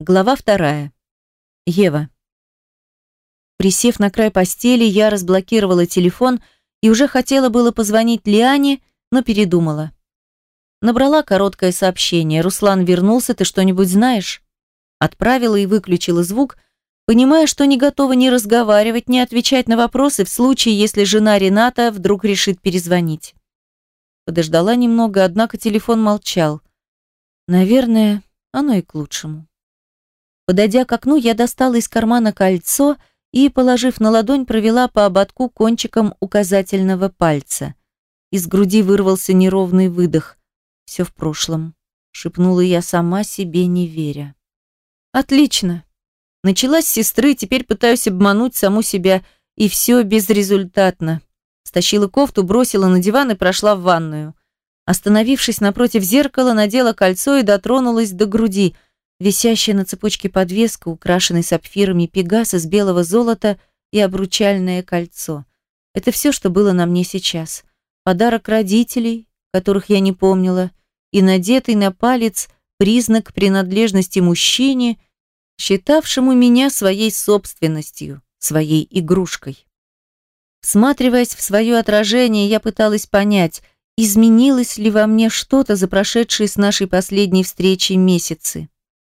Глава вторая. Ева. Присев на край постели, я разблокировала телефон и уже хотела было позвонить Лиане, но передумала. Набрала короткое сообщение. «Руслан вернулся, ты что-нибудь знаешь?» Отправила и выключила звук, понимая, что не готова ни разговаривать, ни отвечать на вопросы в случае, если жена Рената вдруг решит перезвонить. Подождала немного, однако телефон молчал. Наверное, оно и к лучшему. Подойдя к окну, я достала из кармана кольцо и, положив на ладонь, провела по ободку кончиком указательного пальца. Из груди вырвался неровный выдох. Все в прошлом, шепнула я сама себе, не веря. Отлично. Началась с сестры, теперь пытаюсь обмануть саму себя, и все безрезультатно. Стащила кофту, бросила на диван и прошла в ванную. Остановившись напротив зеркала, надела кольцо и дотронулась до груди. Висящая на цепочке подвеска, украшенный сапфирами пегас из белого золота и обручальное кольцо. Это все, что было на мне сейчас. Подарок родителей, которых я не помнила, и надетый на палец признак принадлежности мужчине, считавшему меня своей собственностью, своей игрушкой. Всматриваясь в свое отражение, я пыталась понять, изменилось ли во мне что-то за прошедшие с нашей последней встречи месяцы.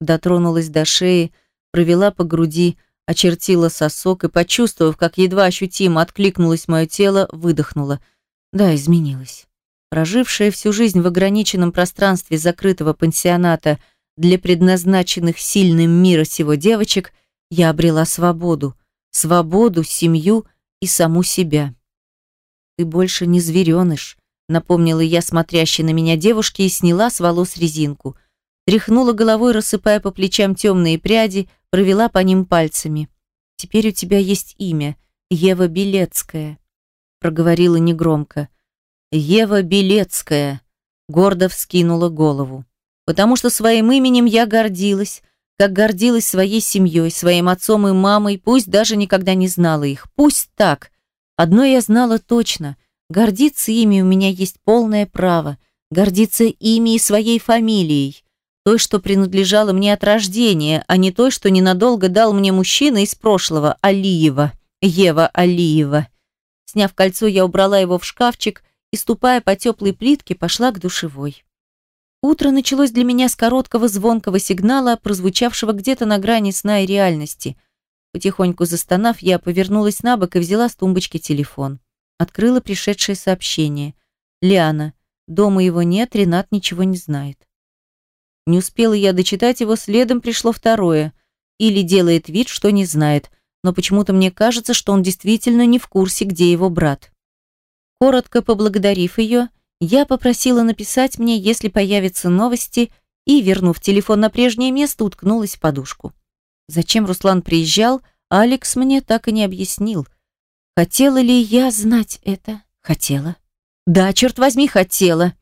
Дотронулась до шеи, провела по груди, очертила сосок и, почувствовав, как едва ощутимо откликнулось мое тело, выдохнула. Да, изменилось. Прожившая всю жизнь в ограниченном пространстве закрытого пансионата для предназначенных сильным мира сего девочек, я обрела свободу. Свободу, семью и саму себя. «Ты больше не звереныш», — напомнила я смотрящей на меня девушке и сняла с волос резинку. Тряхнула головой, рассыпая по плечам темные пряди, провела по ним пальцами. «Теперь у тебя есть имя. Ева Белецкая», — проговорила негромко. «Ева Белецкая», — гордо вскинула голову. «Потому что своим именем я гордилась, как гордилась своей семьей, своим отцом и мамой, пусть даже никогда не знала их. Пусть так. Одно я знала точно. Гордиться ими у меня есть полное право. Гордиться ими и своей фамилией. Той, что принадлежала мне от рождения, а не той, что ненадолго дал мне мужчина из прошлого, Алиева, Ева Алиева. Сняв кольцо, я убрала его в шкафчик и, ступая по теплой плитке, пошла к душевой. Утро началось для меня с короткого звонкого сигнала, прозвучавшего где-то на грани сна и реальности. Потихоньку застонав, я повернулась на бок и взяла с тумбочки телефон. Открыла пришедшее сообщение. «Лиана, дома его нет, Ренат ничего не знает». Не успела я дочитать его, следом пришло второе. Или делает вид, что не знает, но почему-то мне кажется, что он действительно не в курсе, где его брат. Коротко поблагодарив ее, я попросила написать мне, если появятся новости, и, вернув телефон на прежнее место, уткнулась в подушку. Зачем Руслан приезжал, Алекс мне так и не объяснил. Хотела ли я знать это? Хотела. Да, черт возьми, хотела.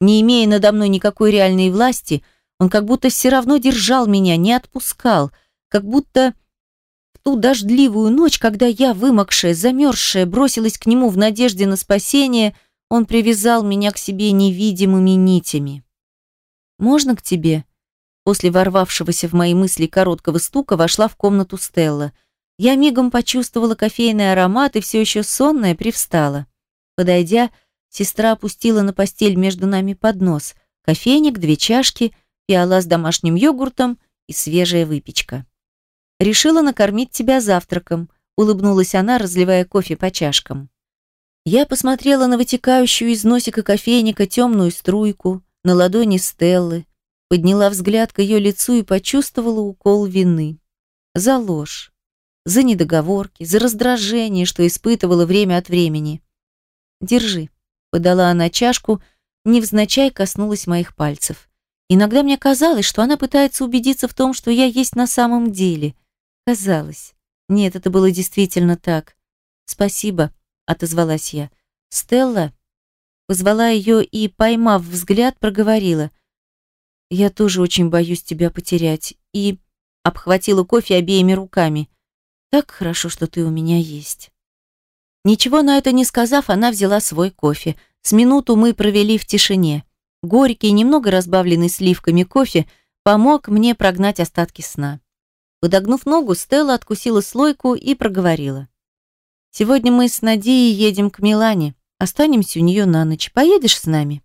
Не имея надо мной никакой реальной власти, он как будто все равно держал меня, не отпускал, как будто в ту дождливую ночь, когда я, вымокшая, замерзшая, бросилась к нему в надежде на спасение – он привязал меня к себе невидимыми нитями. «Можно к тебе?» После ворвавшегося в мои мысли короткого стука вошла в комнату Стелла. Я мигом почувствовала кофейный аромат и все еще сонная привстала. Подойдя, сестра опустила на постель между нами поднос. Кофейник, две чашки, пиала с домашним йогуртом и свежая выпечка. «Решила накормить тебя завтраком», — улыбнулась она, разливая кофе по чашкам. Я посмотрела на вытекающую из носика кофейника темную струйку, на ладони Стеллы, подняла взгляд к ее лицу и почувствовала укол вины. За ложь, за недоговорки, за раздражение, что испытывала время от времени. «Держи», — подала она чашку, невзначай коснулась моих пальцев. Иногда мне казалось, что она пытается убедиться в том, что я есть на самом деле. Казалось. Нет, это было действительно так. «Спасибо», отозвалась я. Стелла позвала ее и, поймав взгляд, проговорила: "Я тоже очень боюсь тебя потерять". И обхватила кофе обеими руками. "Так хорошо, что ты у меня есть". Ничего на это не сказав, она взяла свой кофе. С минуту мы провели в тишине. Горький, немного разбавленный сливками кофе помог мне прогнать остатки сна. Подогнув ногу, Стелла откусила слойку и проговорила. «Сегодня мы с Надеей едем к Милане. Останемся у нее на ночь. Поедешь с нами?»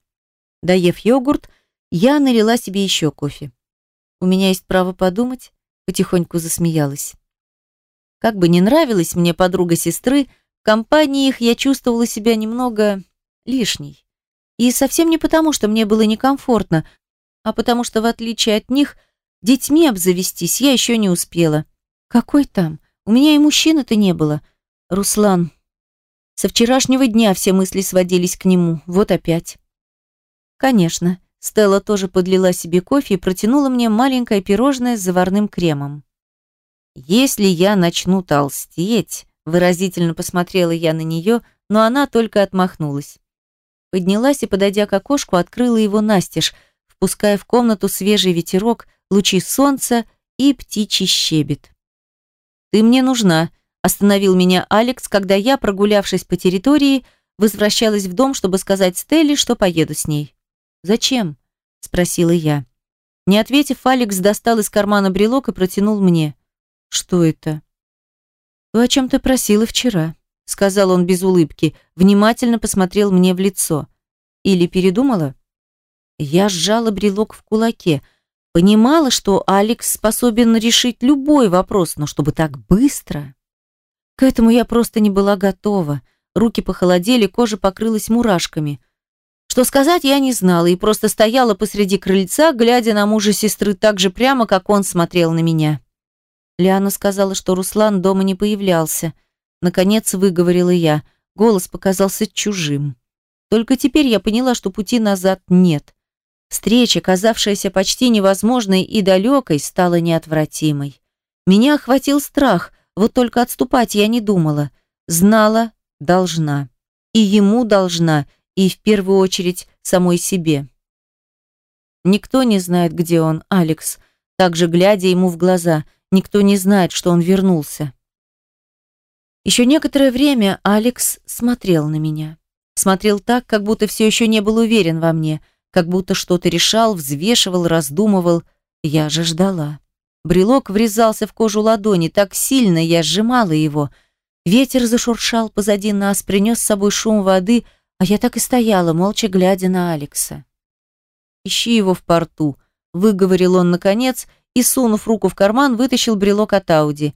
Доев йогурт, я налила себе еще кофе. «У меня есть право подумать?» Потихоньку засмеялась. Как бы не нравилась мне подруга сестры, компании их я чувствовала себя немного лишней. И совсем не потому, что мне было некомфортно, а потому что, в отличие от них, детьми обзавестись я еще не успела. Какой там? У меня и мужчины-то не было. Руслан. Со вчерашнего дня все мысли сводились к нему. Вот опять. Конечно. Стелла тоже подлила себе кофе и протянула мне маленькое пирожное с заварным кремом. «Если я начну толстеть», — выразительно посмотрела я на нее, но она только отмахнулась. Поднялась и, подойдя к окошку, открыла его настежь, впуская в комнату свежий ветерок, лучи солнца и птичий щебет. «Ты мне нужна», — остановил меня Алекс, когда я, прогулявшись по территории, возвращалась в дом, чтобы сказать Стелле, что поеду с ней. «Зачем?» — спросила я. Не ответив, Алекс достал из кармана брелок и протянул мне. «Что это?» «То, о чем ты просила вчера», — сказал он без улыбки, внимательно посмотрел мне в лицо. «Или передумала?» Я сжала брелок в кулаке. Понимала, что Алекс способен решить любой вопрос, но чтобы так быстро... К этому я просто не была готова. Руки похолодели, кожа покрылась мурашками. Что сказать, я не знала и просто стояла посреди крыльца, глядя на мужа сестры так же прямо, как он смотрел на меня. Лиана сказала, что Руслан дома не появлялся. Наконец выговорила я. Голос показался чужим. Только теперь я поняла, что пути назад нет. Встреча, казавшаяся почти невозможной и далекой, стала неотвратимой. Меня охватил страх, вот только отступать я не думала. Знала, должна. И ему должна, и в первую очередь самой себе. Никто не знает, где он, Алекс, также глядя ему в глаза – Никто не знает, что он вернулся. Еще некоторое время Алекс смотрел на меня. Смотрел так, как будто все еще не был уверен во мне, как будто что-то решал, взвешивал, раздумывал. Я же ждала. Брелок врезался в кожу ладони, так сильно я сжимала его. Ветер зашуршал позади нас, принес с собой шум воды, а я так и стояла, молча глядя на Алекса. «Ищи его в порту», — выговорил он наконец, — и, сунув руку в карман, вытащил брелок от Ауди.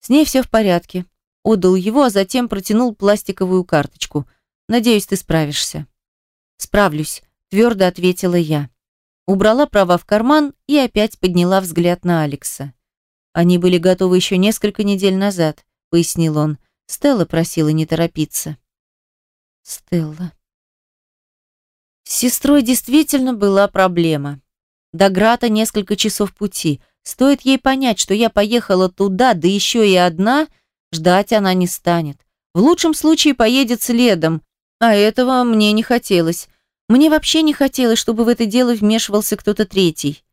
С ней все в порядке. Отдал его, а затем протянул пластиковую карточку. «Надеюсь, ты справишься». «Справлюсь», – твердо ответила я. Убрала права в карман и опять подняла взгляд на Алекса. «Они были готовы еще несколько недель назад», – пояснил он. Стелла просила не торопиться. Стелла. С сестрой действительно была проблема. До Грата несколько часов пути. Стоит ей понять, что я поехала туда, да еще и одна, ждать она не станет. В лучшем случае поедет следом, а этого мне не хотелось. Мне вообще не хотелось, чтобы в это дело вмешивался кто-то третий.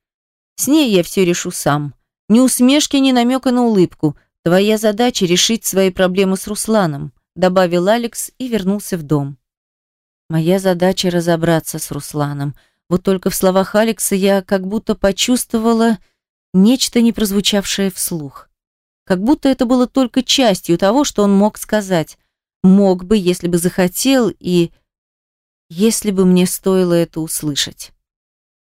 С ней я все решу сам. Ни усмешки, ни намека на улыбку. Твоя задача решить свои проблемы с Русланом, добавил Алекс и вернулся в дом. Моя задача разобраться с Русланом – вот только в словах Алекса я как будто почувствовала нечто не прозвучавшее вслух. Как будто это было только частью того, что он мог сказать. Мог бы, если бы захотел, и если бы мне стоило это услышать.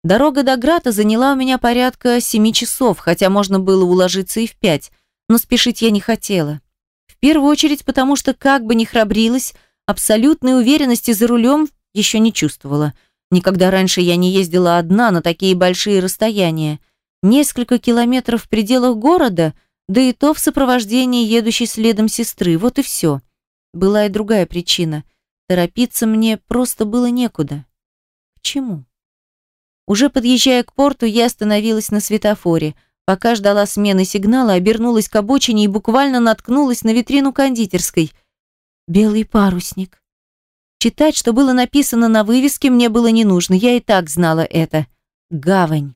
Дорога до Грата заняла у меня порядка семи часов, хотя можно было уложиться и в пять, но спешить я не хотела. В первую очередь потому, что как бы ни храбрилась, абсолютной уверенности за рулем еще не чувствовала – Никогда раньше я не ездила одна на такие большие расстояния. Несколько километров в пределах города, да и то в сопровождении едущей следом сестры, вот и все. Была и другая причина. Торопиться мне просто было некуда. К чему? Уже подъезжая к порту, я остановилась на светофоре. Пока ждала смены сигнала, обернулась к обочине и буквально наткнулась на витрину кондитерской. Белый парусник. Читать, что было написано на вывеске, мне было не нужно, я и так знала это. Гавань.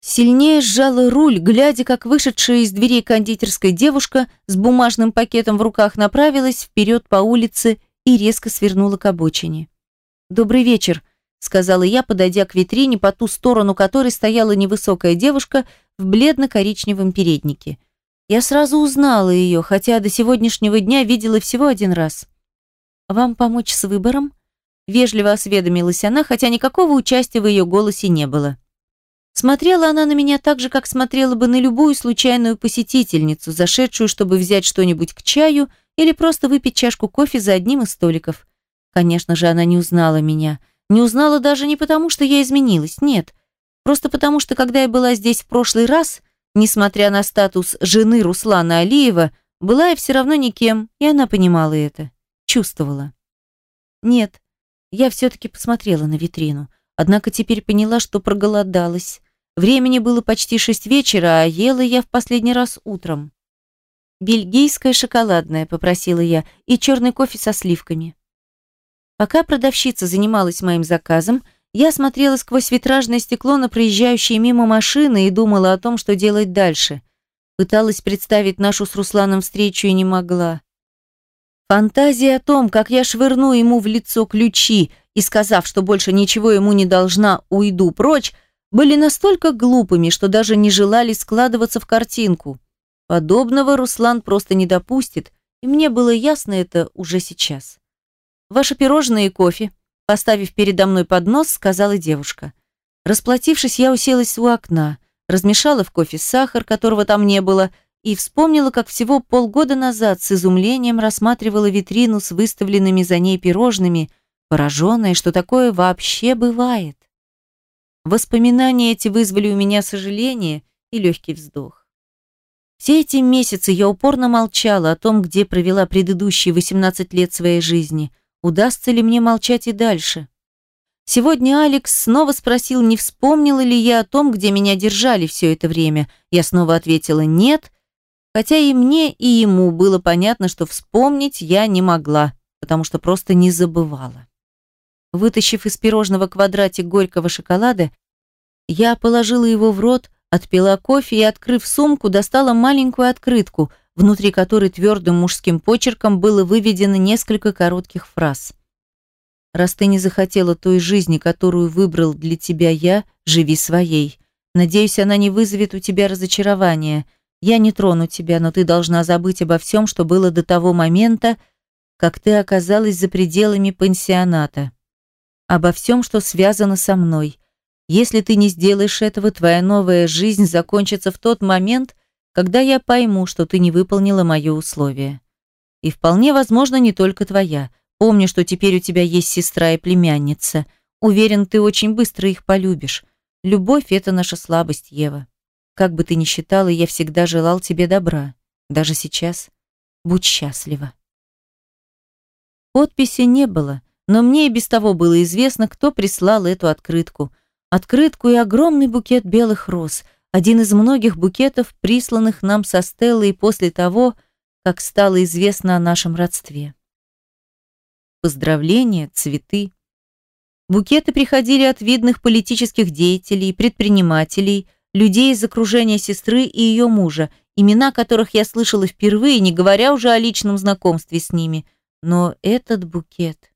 Сильнее сжала руль, глядя, как вышедшая из дверей кондитерской девушка с бумажным пакетом в руках направилась вперед по улице и резко свернула к обочине. «Добрый вечер», — сказала я, подойдя к витрине, по ту сторону которой стояла невысокая девушка в бледно-коричневом переднике. Я сразу узнала ее, хотя до сегодняшнего дня видела всего один раз. «Вам помочь с выбором?» Вежливо осведомилась она, хотя никакого участия в ее голосе не было. Смотрела она на меня так же, как смотрела бы на любую случайную посетительницу, зашедшую, чтобы взять что-нибудь к чаю или просто выпить чашку кофе за одним из столиков. Конечно же, она не узнала меня. Не узнала даже не потому, что я изменилась, нет. Просто потому, что когда я была здесь в прошлый раз, несмотря на статус жены Руслана Алиева, была я все равно никем, и она понимала это. Чувствовала. Нет, я все-таки посмотрела на витрину. Однако теперь поняла, что проголодалась. Времени было почти шесть вечера, а ела я в последний раз утром. «Бельгийское шоколадное», — попросила я, и черный кофе со сливками. Пока продавщица занималась моим заказом, я смотрела сквозь витражное стекло на проезжающие мимо машины и думала о том, что делать дальше. Пыталась представить нашу с Русланом встречу и не могла. Фантазия о том, как я швырну ему в лицо ключи и, сказав, что больше ничего ему не должна, уйду прочь, были настолько глупыми, что даже не желали складываться в картинку. Подобного Руслан просто не допустит, и мне было ясно это уже сейчас. «Ваше пирожное и кофе», поставив передо мной поднос, сказала девушка. Расплатившись, я уселась у окна, размешала в кофе сахар, которого там не было, и вспомнила, как всего полгода назад с изумлением рассматривала витрину с выставленными за ней пирожными, пораженная, что такое вообще бывает. Воспоминания эти вызвали у меня сожаление и легкий вздох. Все эти месяцы я упорно молчала о том, где провела предыдущие 18 лет своей жизни. Удастся ли мне молчать и дальше? Сегодня Алекс снова спросил, не вспомнила ли я о том, где меня держали все это время. Я снова ответила «нет», хотя и мне, и ему было понятно, что вспомнить я не могла, потому что просто не забывала. Вытащив из пирожного квадратик горького шоколада, я положила его в рот, отпила кофе и, открыв сумку, достала маленькую открытку, внутри которой твердым мужским почерком было выведено несколько коротких фраз. «Раз ты не захотела той жизни, которую выбрал для тебя я, живи своей. Надеюсь, она не вызовет у тебя разочарования. Я не трону тебя, но ты должна забыть обо всем, что было до того момента, как ты оказалась за пределами пансионата обо всем, что связано со мной. Если ты не сделаешь этого, твоя новая жизнь закончится в тот момент, когда я пойму, что ты не выполнила мое условие. И вполне возможно, не только твоя. Помни, что теперь у тебя есть сестра и племянница. Уверен, ты очень быстро их полюбишь. Любовь – это наша слабость, Ева. Как бы ты ни считала, я всегда желал тебе добра. Даже сейчас. Будь счастлива. Подписи не было, но мне и без того было известно, кто прислал эту открытку. Открытку и огромный букет белых роз, один из многих букетов, присланных нам со Стеллой после того, как стало известно о нашем родстве. Поздравления, цветы. Букеты приходили от видных политических деятелей, предпринимателей, людей из окружения сестры и ее мужа, имена которых я слышала впервые, не говоря уже о личном знакомстве с ними. Но этот букет...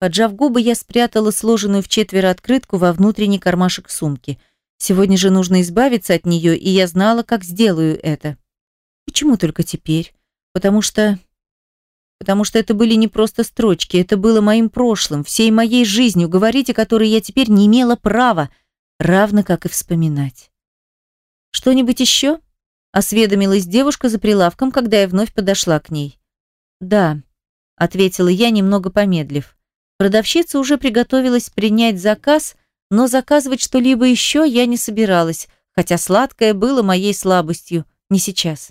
Поджав губы, я спрятала сложенную в четверо открытку во внутренний кармашек сумки. Сегодня же нужно избавиться от нее, и я знала, как сделаю это. Почему только теперь? Потому что... Потому что это были не просто строчки, это было моим прошлым, всей моей жизнью, говорить о которой я теперь не имела права, равно как и вспоминать. «Что-нибудь еще?» – осведомилась девушка за прилавком, когда я вновь подошла к ней. «Да», – ответила я, немного помедлив. Продавщица уже приготовилась принять заказ, но заказывать что-либо еще я не собиралась, хотя сладкое было моей слабостью, не сейчас.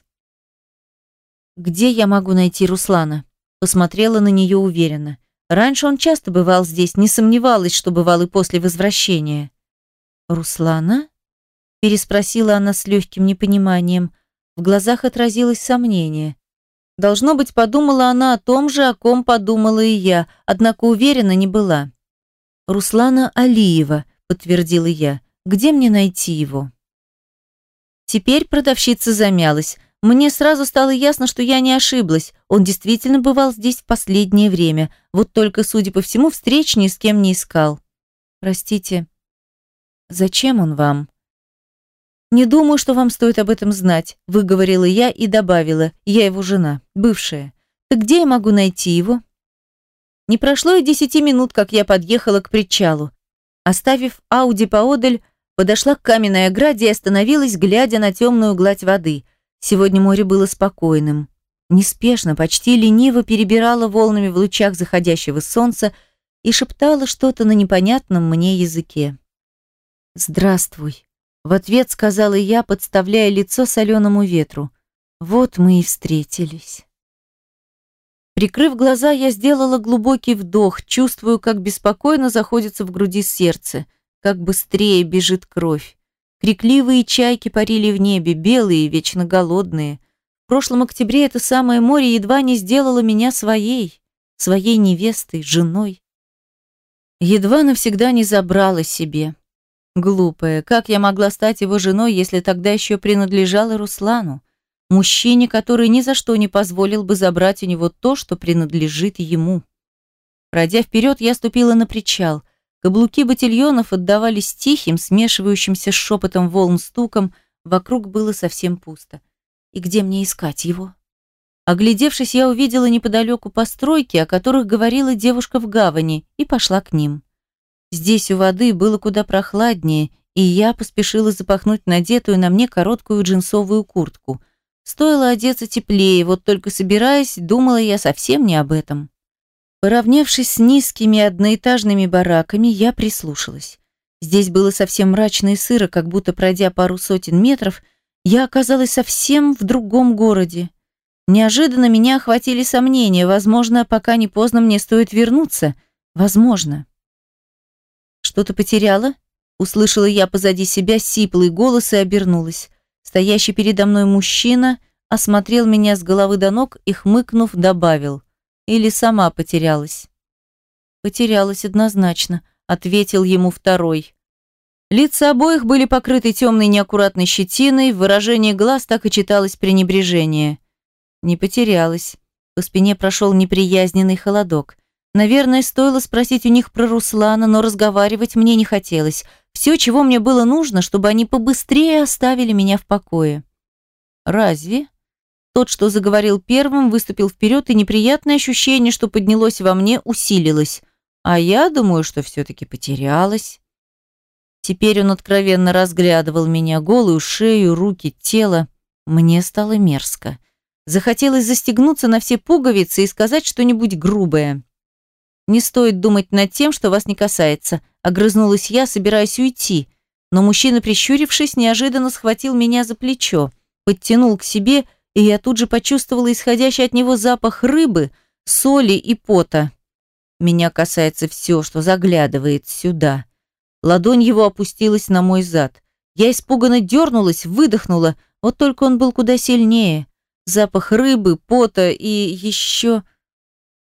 «Где я могу найти Руслана?» Посмотрела на нее уверенно. Раньше он часто бывал здесь, не сомневалась, что бывал и после возвращения. «Руслана?» Переспросила она с легким непониманием. В глазах отразилось сомнение. Должно быть, подумала она о том же, о ком подумала и я, однако уверена не была. «Руслана Алиева», — подтвердила я. «Где мне найти его?» Теперь продавщица замялась. Мне сразу стало ясно, что я не ошиблась. Он действительно бывал здесь в последнее время. Вот только, судя по всему, встреч ни с кем не искал. Простите, зачем он вам? Не думаю, что вам стоит об этом знать, выговорила я и добавила, я его жена, бывшая. Так где я могу найти его? Не прошло и десяти минут, как я подъехала к причалу. Оставив Ауди поодаль, подошла к каменной ограде и остановилась, глядя на темную гладь воды. Сегодня море было спокойным. Неспешно, почти лениво перебирала волнами в лучах заходящего солнца и шептала что-то на непонятном мне языке. «Здравствуй», — в ответ сказала я, подставляя лицо соленому ветру. «Вот мы и встретились». Прикрыв глаза, я сделала глубокий вдох, чувствую, как беспокойно заходится в груди сердце, как быстрее бежит кровь. Крикливые чайки парили в небе, белые, вечно голодные. В прошлом октябре это самое море едва не сделало меня своей, своей невестой, женой. Едва навсегда не забрала себе. Глупая, как я могла стать его женой, если тогда еще принадлежала Руслану? Мужчине, который ни за что не позволил бы забрать у него то, что принадлежит ему. Пройдя вперед, я ступила на причал. Каблуки ботильонов отдавались тихим, смешивающимся с шепотом волн стуком, вокруг было совсем пусто. И где мне искать его? Оглядевшись, я увидела неподалеку постройки, о которых говорила девушка в гавани, и пошла к ним. Здесь у воды было куда прохладнее, и я поспешила запахнуть надетую на мне короткую джинсовую куртку. Стоило одеться теплее, вот только собираясь, думала я совсем не об этом. Поравнявшись с низкими одноэтажными бараками, я прислушалась. Здесь было совсем мрачно и сыро, как будто пройдя пару сотен метров, я оказалась совсем в другом городе. Неожиданно меня охватили сомнения, возможно, пока не поздно мне стоит вернуться. Возможно. Что-то потеряла? Услышала я позади себя сиплый голос и обернулась. Стоящий передо мной мужчина осмотрел меня с головы до ног и, хмыкнув, добавил. Или сама потерялась. Потерялась однозначно, ответил ему второй. Лица обоих были покрыты темной неаккуратной щетиной, в выражении глаз так и читалось пренебрежение. Не потерялась. По спине прошел неприязненный холодок. Наверное, стоило спросить у них про Руслана, но разговаривать мне не хотелось. Все, чего мне было нужно, чтобы они побыстрее оставили меня в покое. Разве? Тот, что заговорил первым, выступил вперед, и неприятное ощущение, что поднялось во мне, усилилось. А я думаю, что все-таки потерялась. Теперь он откровенно разглядывал меня, голую шею, руки, тело. Мне стало мерзко. Захотелось застегнуться на все пуговицы и сказать что-нибудь грубое. «Не стоит думать над тем, что вас не касается», – огрызнулась я, собираясь уйти. Но мужчина, прищурившись, неожиданно схватил меня за плечо, подтянул к себе, и я тут же почувствовала исходящий от него запах рыбы, соли и пота. Меня касается все, что заглядывает сюда. Ладонь его опустилась на мой зад. Я испуганно дернулась, выдохнула, вот только он был куда сильнее. Запах рыбы, пота и еще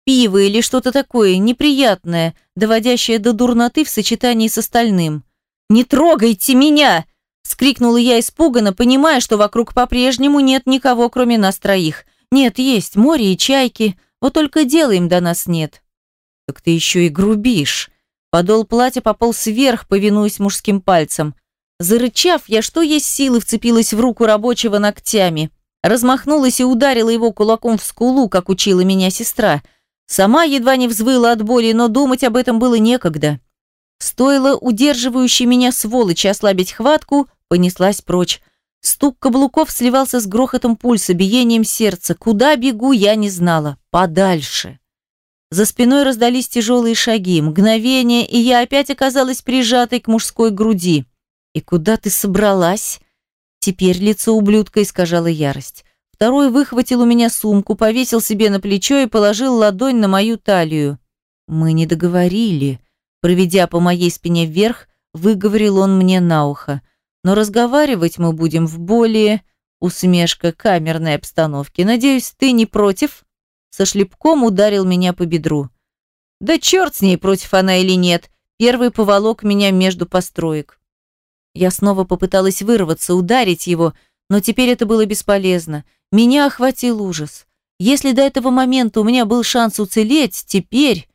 пиво или что-то такое неприятное, доводящее до дурноты в сочетании с остальным. «Не трогайте меня!» – скрикнула я испуганно, понимая, что вокруг по-прежнему нет никого, кроме нас троих. Нет, есть море и чайки, вот только дела им до нас нет. «Так ты еще и грубишь!» Подол платья пополз вверх, повинуясь мужским пальцам. Зарычав, я что есть силы вцепилась в руку рабочего ногтями. Размахнулась и ударила его кулаком в скулу, как учила меня сестра – Сама едва не взвыла от боли, но думать об этом было некогда. Стоило удерживающей меня сволочи ослабить хватку, понеслась прочь. Стук каблуков сливался с грохотом пульса, биением сердца. Куда бегу, я не знала. Подальше. За спиной раздались тяжелые шаги. Мгновение, и я опять оказалась прижатой к мужской груди. «И куда ты собралась?» Теперь лицо ублюдка искажало ярость. Второй выхватил у меня сумку, повесил себе на плечо и положил ладонь на мою талию. Мы не договорили. Проведя по моей спине вверх, выговорил он мне на ухо. Но разговаривать мы будем в более усмешка камерной обстановки. Надеюсь, ты не против? Со шлепком ударил меня по бедру. Да черт с ней, против она или нет. Первый поволок меня между построек. Я снова попыталась вырваться, ударить его, но теперь это было бесполезно. Меня охватил ужас. Если до этого момента у меня был шанс уцелеть, теперь...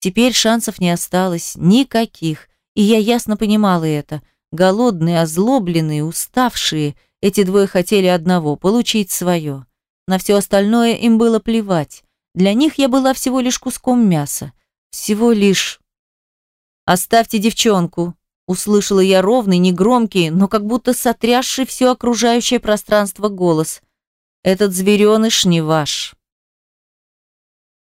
Теперь шансов не осталось. Никаких. И я ясно понимала это. Голодные, озлобленные, уставшие, эти двое хотели одного – получить свое. На все остальное им было плевать. Для них я была всего лишь куском мяса. Всего лишь... «Оставьте девчонку!» Услышала я ровный, негромкий, но как будто сотрясший все окружающее пространство голос. «Этот звереныш не ваш».